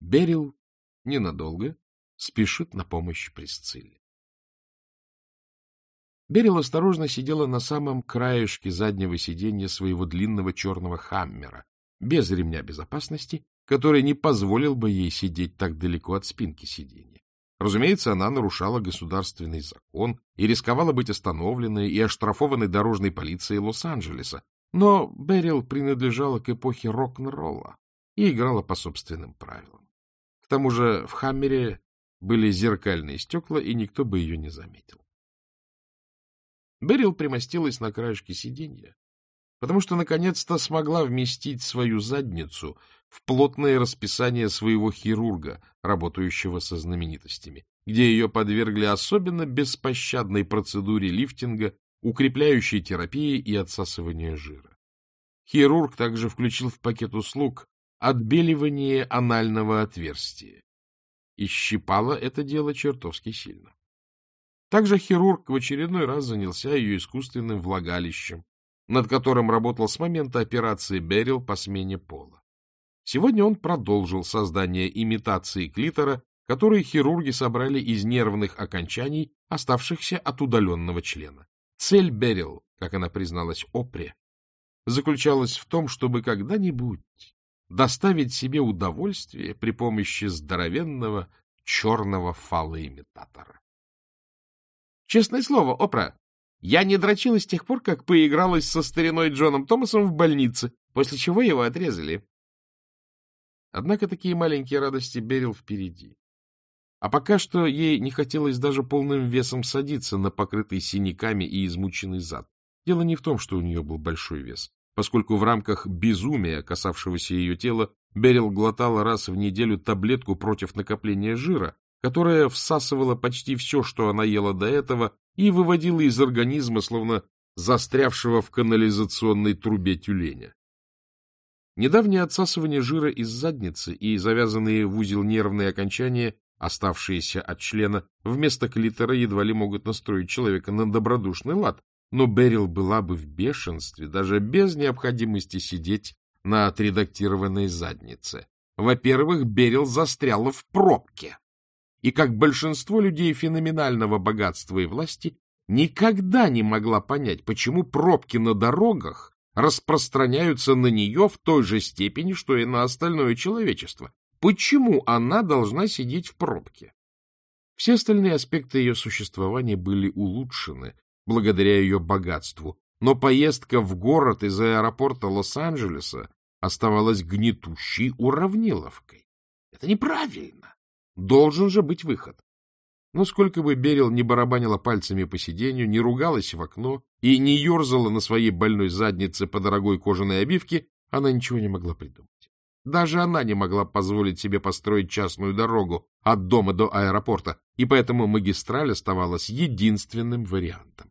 Берил ненадолго спешит на помощь Присцилле. Берил осторожно сидела на самом краешке заднего сиденья своего длинного черного хаммера, без ремня безопасности, который не позволил бы ей сидеть так далеко от спинки сиденья. Разумеется, она нарушала государственный закон и рисковала быть остановленной и оштрафованной дорожной полицией Лос-Анджелеса, но Берил принадлежала к эпохе рок-н-ролла и играла по собственным правилам. Тому же в Хаммере были зеркальные стекла, и никто бы ее не заметил. Берил примостилась на краешке сиденья, потому что наконец-то смогла вместить свою задницу в плотное расписание своего хирурга, работающего со знаменитостями, где ее подвергли особенно беспощадной процедуре лифтинга, укрепляющей терапии и отсасывания жира. Хирург также включил в пакет услуг отбеливание анального отверстия. И щипало это дело чертовски сильно. Также хирург в очередной раз занялся ее искусственным влагалищем, над которым работал с момента операции Берил по смене пола. Сегодня он продолжил создание имитации клитора, которые хирурги собрали из нервных окончаний, оставшихся от удаленного члена. Цель Берил, как она призналась Опре, заключалась в том, чтобы когда-нибудь доставить себе удовольствие при помощи здоровенного черного фалоимитатора. Честное слово, Опра, я не дрочила с тех пор, как поигралась со стариной Джоном Томасом в больнице, после чего его отрезали. Однако такие маленькие радости Берил впереди. А пока что ей не хотелось даже полным весом садиться на покрытый синяками и измученный зад. Дело не в том, что у нее был большой вес, поскольку в рамках безумия, касавшегося ее тела, Берил глотала раз в неделю таблетку против накопления жира, которая всасывала почти все, что она ела до этого, и выводила из организма, словно застрявшего в канализационной трубе тюленя. Недавнее отсасывание жира из задницы и завязанные в узел нервные окончания, оставшиеся от члена, вместо клитора едва ли могут настроить человека на добродушный лад, но Берил была бы в бешенстве, даже без необходимости сидеть на отредактированной заднице. Во-первых, Берил застряла в пробке и, как большинство людей феноменального богатства и власти, никогда не могла понять, почему пробки на дорогах распространяются на нее в той же степени, что и на остальное человечество. Почему она должна сидеть в пробке? Все остальные аспекты ее существования были улучшены благодаря ее богатству, но поездка в город из аэропорта Лос-Анджелеса оставалась гнетущей уравниловкой. Это неправильно. Должен же быть выход. Но сколько бы Берил не барабанила пальцами по сиденью, не ругалась в окно и не ерзала на своей больной заднице по дорогой кожаной обивке, она ничего не могла придумать. Даже она не могла позволить себе построить частную дорогу от дома до аэропорта, и поэтому магистраль оставалась единственным вариантом.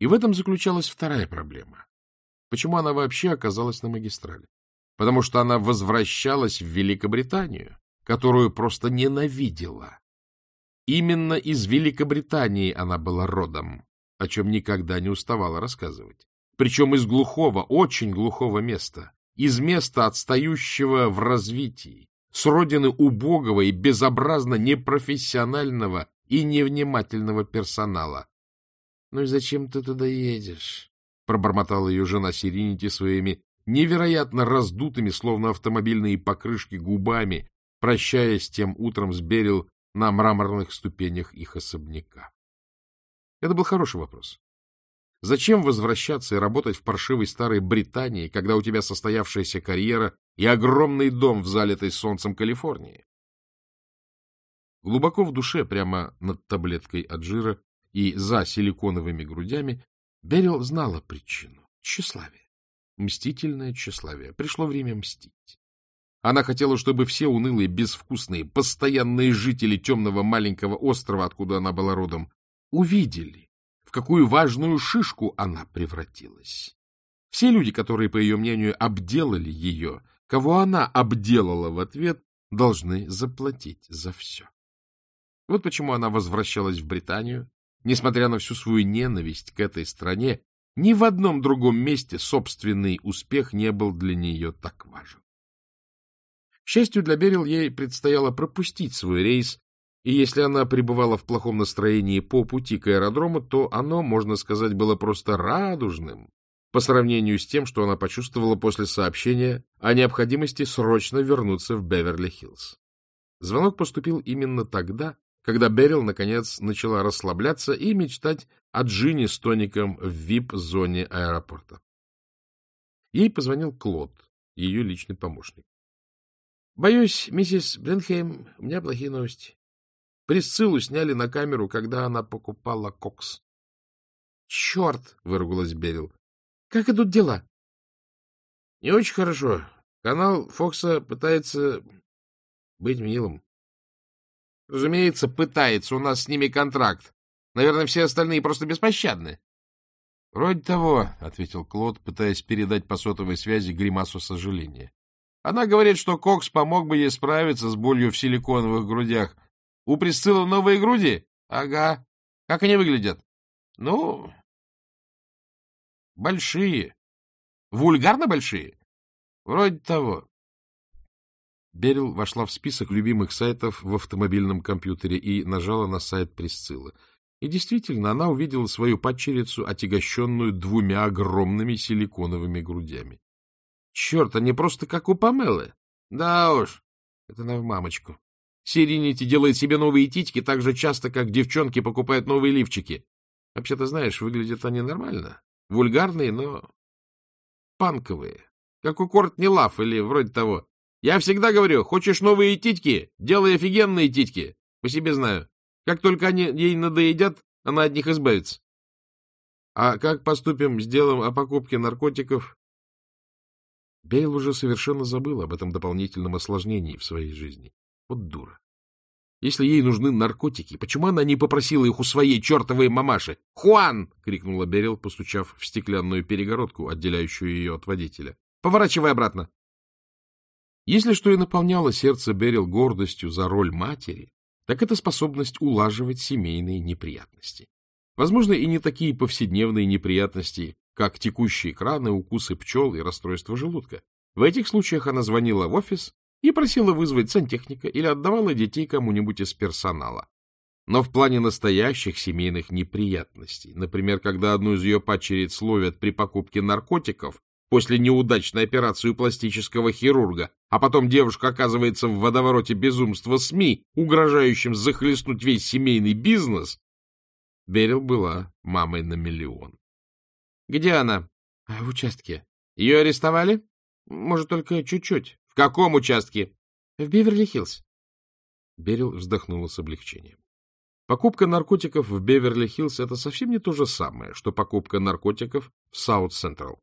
И в этом заключалась вторая проблема. Почему она вообще оказалась на магистрали? Потому что она возвращалась в Великобританию, которую просто ненавидела. Именно из Великобритании она была родом, о чем никогда не уставала рассказывать. Причем из глухого, очень глухого места, из места, отстающего в развитии, с родины убогого и безобразно непрофессионального и невнимательного персонала. — Ну и зачем ты туда едешь? — пробормотала ее жена Сиринити своими невероятно раздутыми, словно автомобильные покрышки, губами, прощаясь тем утром с Берил на мраморных ступенях их особняка? Это был хороший вопрос. Зачем возвращаться и работать в паршивой старой Британии, когда у тебя состоявшаяся карьера и огромный дом в залитой солнцем Калифорнии? Глубоко в душе, прямо над таблеткой от жира и за силиконовыми грудями, Берил знала причину — тщеславие. Мстительное тщеславие. Пришло время мстить. Она хотела, чтобы все унылые, безвкусные, постоянные жители темного маленького острова, откуда она была родом, увидели, в какую важную шишку она превратилась. Все люди, которые, по ее мнению, обделали ее, кого она обделала в ответ, должны заплатить за все. Вот почему она возвращалась в Британию, несмотря на всю свою ненависть к этой стране, ни в одном другом месте собственный успех не был для нее так важен. счастью для Берил, ей предстояло пропустить свой рейс, и если она пребывала в плохом настроении по пути к аэродрому, то оно, можно сказать, было просто радужным по сравнению с тем, что она почувствовала после сообщения о необходимости срочно вернуться в Беверли-Хиллз. Звонок поступил именно тогда, когда Берил, наконец, начала расслабляться и мечтать о Джине с тоником в вип-зоне аэропорта. Ей позвонил Клод, ее личный помощник. — Боюсь, миссис Бленхейм, у меня плохие новости. Присциллу сняли на камеру, когда она покупала кокс. — Черт! — выругалась Берил. — Как идут дела? — Не очень хорошо. Канал Фокса пытается быть милым. — Разумеется, пытается. У нас с ними контракт. Наверное, все остальные просто беспощадны. — Вроде того, — ответил Клод, пытаясь передать по сотовой связи гримасу сожаления. Она говорит, что Кокс помог бы ей справиться с болью в силиконовых грудях. У Присциллы новые груди? Ага. Как они выглядят? Ну, большие. Вульгарно большие? Вроде того. Берил вошла в список любимых сайтов в автомобильном компьютере и нажала на сайт Присциллы. И действительно, она увидела свою падчерицу, отягощенную двумя огромными силиконовыми грудями. Черт, они просто как у Памелы. Да уж, это на мамочку. Сиринити делает себе новые титьки так же часто, как девчонки покупают новые лифчики. Вообще-то, знаешь, выглядят они нормально. Вульгарные, но панковые. Как у Кортни Лав или вроде того. Я всегда говорю, хочешь новые титьки, делай офигенные титьки. По себе знаю. Как только они ей надоедят, она от них избавится. А как поступим с делом о покупке наркотиков? Бейл уже совершенно забыл об этом дополнительном осложнении в своей жизни. Вот дура. Если ей нужны наркотики, почему она не попросила их у своей чертовой мамаши? «Хуан!» — крикнула Берил, постучав в стеклянную перегородку, отделяющую ее от водителя. «Поворачивай обратно!» Если что и наполняло сердце Берил гордостью за роль матери, так это способность улаживать семейные неприятности. Возможно, и не такие повседневные неприятности, как текущие краны, укусы пчел и расстройство желудка. В этих случаях она звонила в офис и просила вызвать сантехника или отдавала детей кому-нибудь из персонала. Но в плане настоящих семейных неприятностей, например, когда одну из ее падчериц ловят при покупке наркотиков после неудачной операции у пластического хирурга, а потом девушка оказывается в водовороте безумства СМИ, угрожающим захлестнуть весь семейный бизнес, Берил была мамой на миллион. — Где она? — В участке. — Ее арестовали? — Может, только чуть-чуть. В каком участке? В Беверли-Хиллз. Берил вздохнула с облегчением. Покупка наркотиков в Беверли-Хиллз — это совсем не то же самое, что покупка наркотиков в Саут-Централ.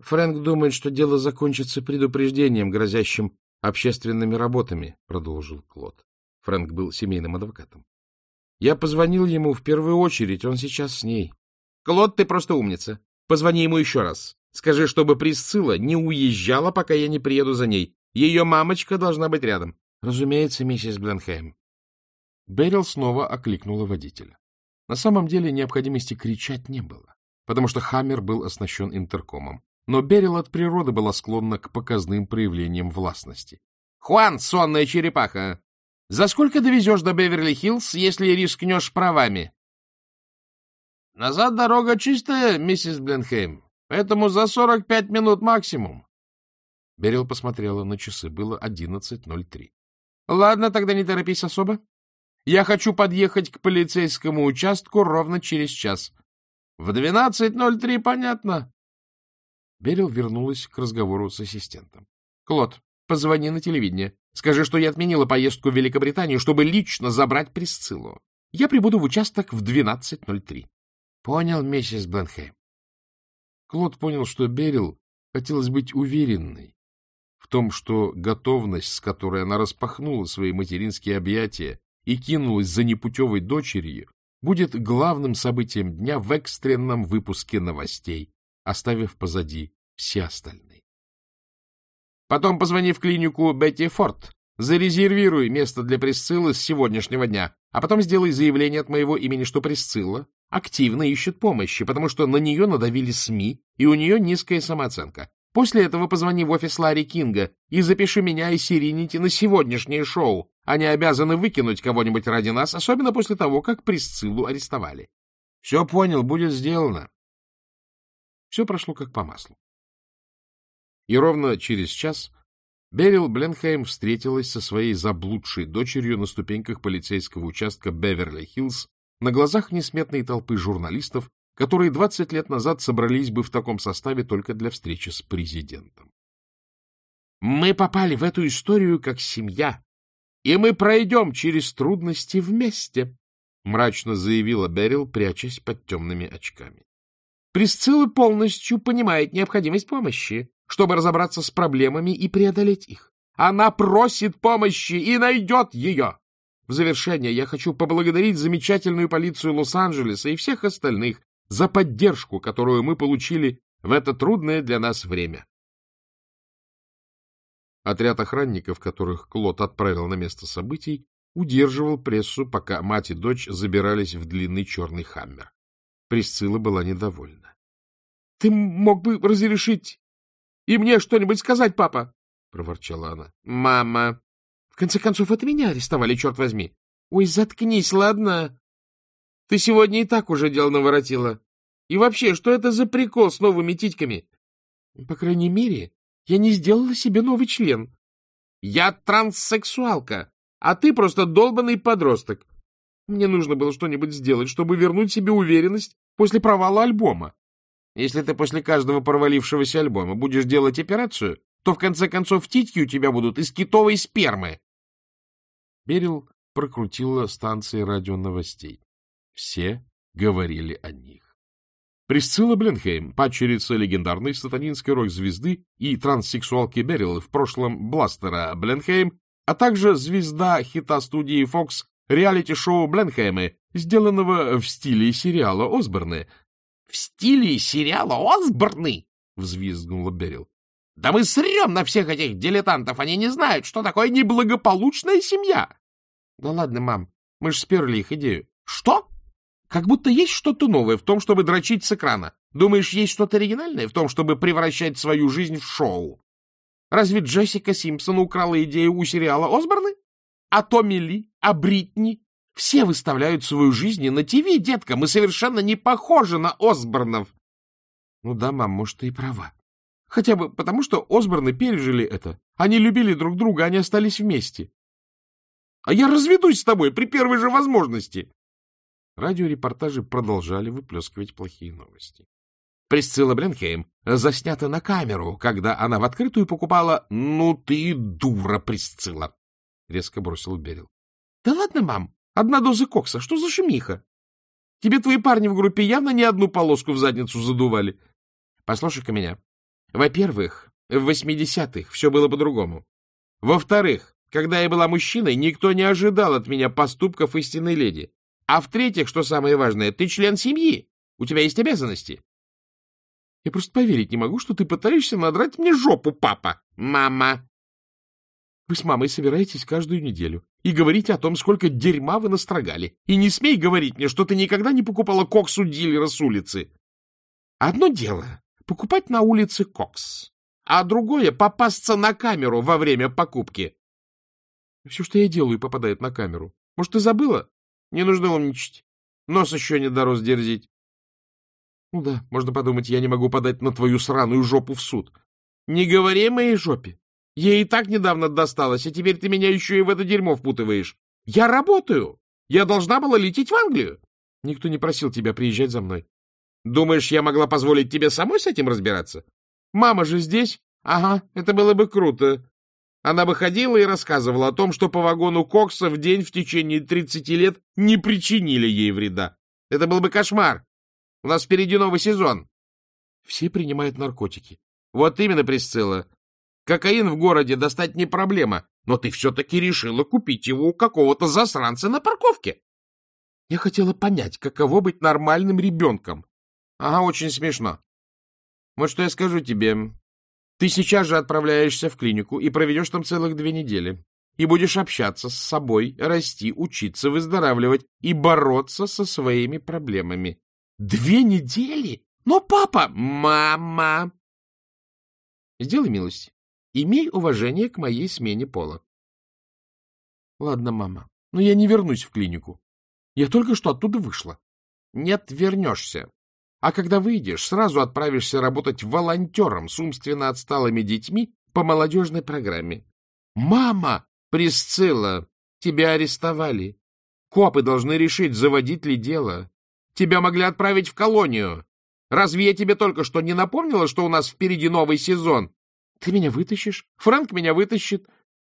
Фрэнк думает, что дело закончится предупреждением, грозящим общественными работами, — продолжил Клод. Фрэнк был семейным адвокатом. Я позвонил ему в первую очередь, он сейчас с ней. — Клод, ты просто умница. Позвони ему еще раз. Скажи, чтобы Присцилла не уезжала, пока я не приеду за ней. Ее мамочка должна быть рядом. — Разумеется, миссис Бленхейм. Берил снова окликнула водителя. На самом деле необходимости кричать не было, потому что Хаммер был оснащен интеркомом. Но Берил от природы была склонна к показным проявлениям властности. — Хуан, сонная черепаха! За сколько довезешь до Беверли-Хиллз, если рискнешь правами? — Назад дорога чистая, миссис Бленхейм. Поэтому за сорок пять минут максимум. Берил посмотрела на часы. Было одиннадцать ноль три. — Ладно, тогда не торопись особо. Я хочу подъехать к полицейскому участку ровно через час. В двенадцать ноль три, понятно? Берил вернулась к разговору с ассистентом. — Клод, позвони на телевидение. Скажи, что я отменила поездку в Великобританию, чтобы лично забрать Присциллу. Я прибуду в участок в двенадцать ноль три. Понял, миссис Бленхейм. Клод понял, что Берил хотелось быть уверенной в том, что готовность, с которой она распахнула свои материнские объятия и кинулась за непутевой дочерью, будет главным событием дня в экстренном выпуске новостей, оставив позади все остальные. Потом позвони в клинику Бетти Форд, зарезервируй место для Присциллы с сегодняшнего дня, а потом сделай заявление от моего имени, что Присцилла активно ищет помощи, потому что на нее надавили СМИ, и у нее низкая самооценка. После этого позвони в офис Ларри Кинга и запиши меня и Сиринити на сегодняшнее шоу. Они обязаны выкинуть кого-нибудь ради нас, особенно после того, как Присциллу арестовали. — Все понял, будет сделано. Все прошло как по маслу. И ровно через час Берил Бленхейм встретилась со своей заблудшей дочерью на ступеньках полицейского участка Беверли-Хиллз на глазах несметной толпы журналистов, которые 20 лет назад собрались бы в таком составе только для встречи с президентом. «Мы попали в эту историю как семья, и мы пройдем через трудности вместе», — мрачно заявила Берил, прячась под темными очками. «Присцилла полностью понимает необходимость помощи, чтобы разобраться с проблемами и преодолеть их. Она просит помощи и найдет ее. В завершение я хочу поблагодарить замечательную полицию Лос-Анджелеса и всех остальных за поддержку, которую мы получили в это трудное для нас время. Отряд охранников, которых Клод отправил на место событий, удерживал прессу, пока мать и дочь забирались в длинный черный хаммер. Присцилла была недовольна. — Ты мог бы разрешить и мне что-нибудь сказать, папа? — проворчала она. — Мама! В конце концов, это меня арестовали, черт возьми. Ой, заткнись, ладно? Ты сегодня и так уже дел наворотила. И вообще, что это за прикол с новыми титьками? По крайней мере, я не сделала себе новый член. Я транссексуалка, а ты просто долбанный подросток. Мне нужно было что-нибудь сделать, чтобы вернуть себе уверенность после провала альбома. Если ты после каждого провалившегося альбома будешь делать операцию, то в конце концов титьки у тебя будут из китовой спермы. Берил прокрутила станции радионовостей. Все говорили о них. Присцилла Бленхейм, падчерица легендарной сатанинской рок-звезды и транссексуалки Берил, в прошлом Бластера Бленхейм, а также звезда хита студии Fox реалити-шоу Бленхеймы, сделанного в стиле сериала Осборны, в стиле сериала Осборны? — взвизгнула Берил. — Да мы срем на всех этих дилетантов, они не знают, что такое неблагополучная семья. — Да ладно, мам, мы ж сперли их идею. — Что? Как будто есть что-то новое в том, чтобы дрочить с экрана. Думаешь, есть что-то оригинальное в том, чтобы превращать свою жизнь в шоу? Разве Джессика Симпсон украла идею у сериала Осборны? А Томми Ли? А Бритни? Все выставляют свою жизнь на ТВ, детка. Мы совершенно не похожи на Осборнов. Ну да, мам, может, ты и права. Хотя бы потому, что Осборны пережили это. Они любили друг друга, они остались вместе. А я разведусь с тобой при первой же возможности. Радиорепортажи продолжали выплескивать плохие новости. Присцилла Бленхейм заснята на камеру, когда она в открытую покупала... — Ну ты дура, Присцилла! — резко бросил Берил. — Да ладно, мам, Одна доза кокса. Что за шумиха? Тебе твои парни в группе явно не одну полоску в задницу задували. Послушай-ка меня. Во-первых, в восьмидесятых все было по-другому. Во-вторых, когда я была мужчиной, никто не ожидал от меня поступков истинной леди. А в-третьих, что самое важное, ты член семьи. У тебя есть обязанности. Я просто поверить не могу, что ты пытаешься надрать мне жопу, папа. Мама. Вы с мамой собираетесь каждую неделю и говорите о том, сколько дерьма вы настрогали. И не смей говорить мне, что ты никогда не покупала кокс у дилера с улицы. Одно дело — покупать на улице кокс, а другое — попасться на камеру во время покупки. Все, что я делаю, попадает на камеру. Может, ты забыла? Не нужно умничать. Нос еще не дорос дерзить. Ну да, можно подумать, я не могу подать на твою сраную жопу в суд. Не говори моей жопе. Ей и так недавно досталось, а теперь ты меня еще и в это дерьмо впутываешь. Я работаю. Я должна была лететь в Англию. Никто не просил тебя приезжать за мной. Думаешь, я могла позволить тебе самой с этим разбираться? Мама же здесь. Ага, это было бы круто. Она бы ходила и рассказывала о том, что по вагону Кокса в день в течение 30 лет не причинили ей вреда. Это был бы кошмар. У нас впереди новый сезон. Все принимают наркотики. Вот именно, Присцилла. Кокаин в городе достать не проблема, но ты все-таки решила купить его у какого-то засранца на парковке. Я хотела понять, каково быть нормальным ребенком. Ага, очень смешно. Вот что я скажу тебе. Ты сейчас же отправляешься в клинику и проведешь там целых две недели. И будешь общаться с собой, расти, учиться, выздоравливать и бороться со своими проблемами. Две недели? Но, папа, мама, Сделай милость. Имей уважение к моей смене пола. — Ладно, мама, но я не вернусь в клинику. Я только что оттуда вышла. — Нет, вернешься. А когда выйдешь, сразу отправишься работать волонтером с умственно отсталыми детьми по молодежной программе. — Мама! Присцилла! Тебя арестовали. Копы должны решить, заводить ли дело. Тебя могли отправить в колонию. Разве я тебе только что не напомнила, что у нас впереди новый сезон? Ты меня вытащишь, Фрэнк меня вытащит.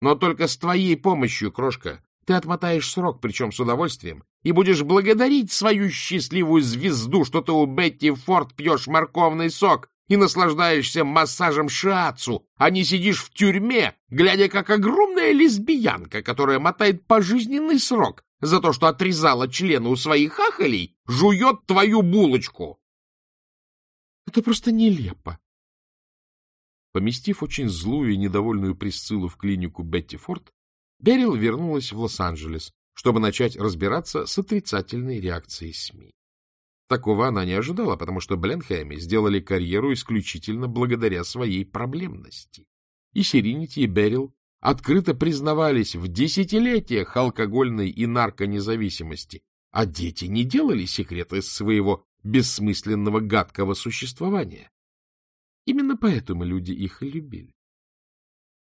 Но только с твоей помощью, крошка, ты отмотаешь срок, причем с удовольствием, и будешь благодарить свою счастливую звезду, что ты у Бетти Форд пьешь морковный сок и наслаждаешься массажем шиацу, а не сидишь в тюрьме, глядя как огромная лесбиянка, которая мотает пожизненный срок за то, что отрезала члены у своих хахалей, жует твою булочку. Это просто нелепо, Поместив очень злую и недовольную Присциллу в клинику Бетти Форд, Берил вернулась в Лос-Анджелес, чтобы начать разбираться с отрицательной реакцией СМИ. Такого она не ожидала, потому что Бленхайме сделали карьеру исключительно благодаря своей проблемности. И Сиринити, и Берил открыто признавались в десятилетиях алкогольной и нарконезависимости, а дети не делали секрета своего бессмысленного гадкого существования. Именно поэтому люди их любили.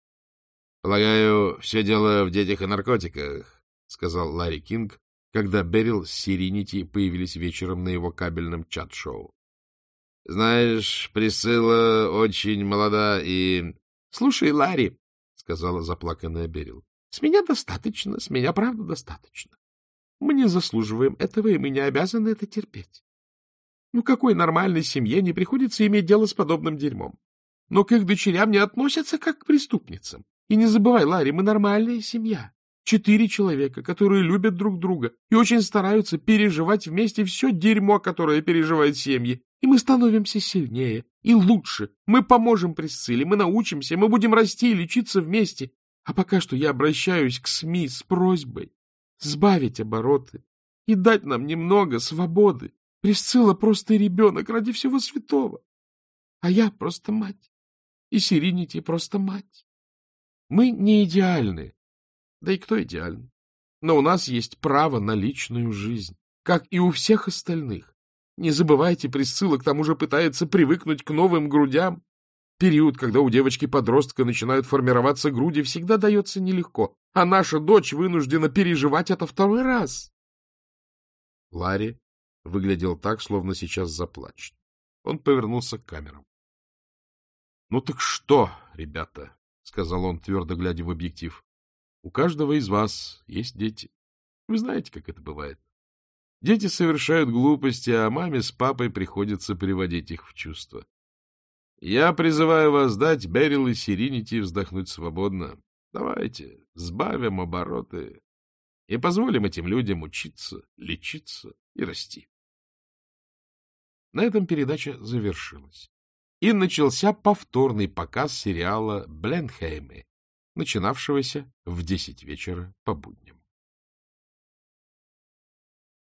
— Полагаю, все дело в детях и наркотиках, — сказал Ларри Кинг, когда Берил с Сиринити появились вечером на его кабельном чат-шоу. — Знаешь, Присыла очень молода и... — Слушай, Ларри, — сказала заплаканная Берил, — с меня достаточно, с меня правда достаточно. Мы не заслуживаем этого, и мы не обязаны это терпеть. Ну, какой нормальной семье не приходится иметь дело с подобным дерьмом? Но к их дочерям не относятся как к преступницам. И не забывай, Ларри, мы нормальная семья. Четыре человека, которые любят друг друга и очень стараются переживать вместе все дерьмо, которое переживают семьи. И мы становимся сильнее и лучше. Мы поможем Присцилле, мы научимся, мы будем расти и лечиться вместе. А пока что я обращаюсь к СМИ с просьбой сбавить обороты и дать нам немного свободы. Присцилла просто ребенок ради всего святого. А я просто мать. И Сиринити просто мать. Мы не идеальны. Да и кто идеален? Но у нас есть право на личную жизнь, как и у всех остальных. Не забывайте, Присцилла к тому же пытается привыкнуть к новым грудям. Период, когда у девочки-подростка начинают формироваться груди, всегда дается нелегко, а наша дочь вынуждена переживать это второй раз. Ларри выглядел так, словно сейчас заплачет. Он повернулся к камерам. — Ну так что, ребята, — сказал он, твердо глядя в объектив, — у каждого из вас есть дети. Вы знаете, как это бывает. Дети совершают глупости, а маме с папой приходится приводить их в чувство. Я призываю вас дать Берил и Сиринити вздохнуть свободно. Давайте, сбавим обороты и позволим этим людям учиться, лечиться и расти. На этом передача завершилась. И начался повторный показ сериала «Бленхеймы», начинавшегося в десять вечера по будням.